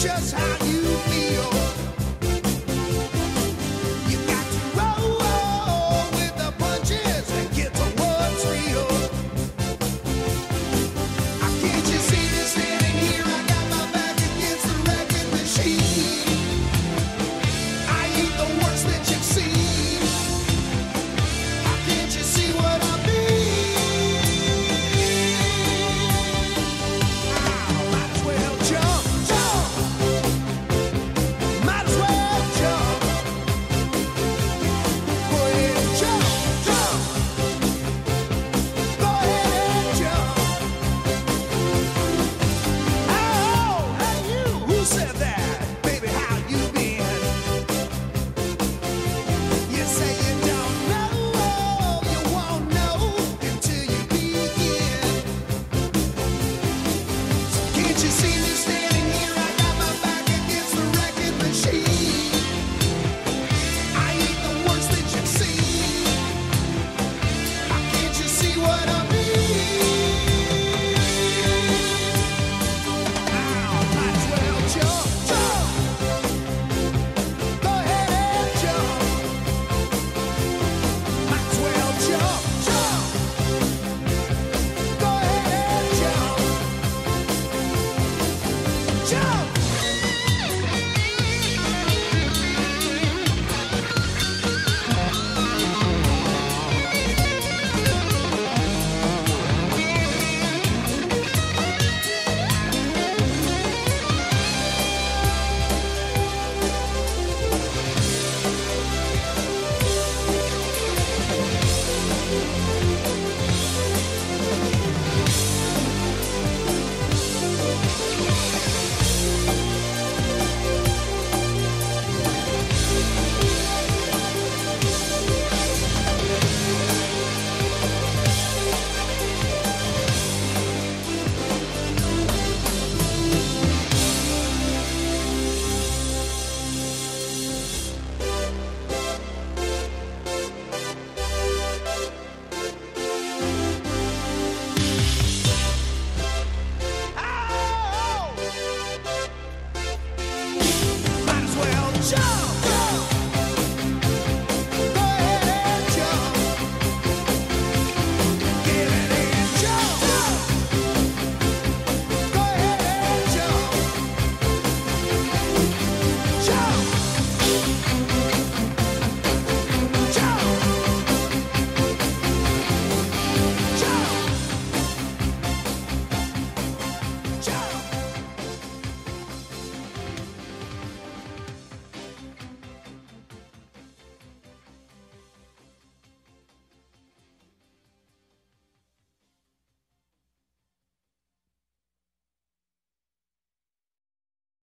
just how you said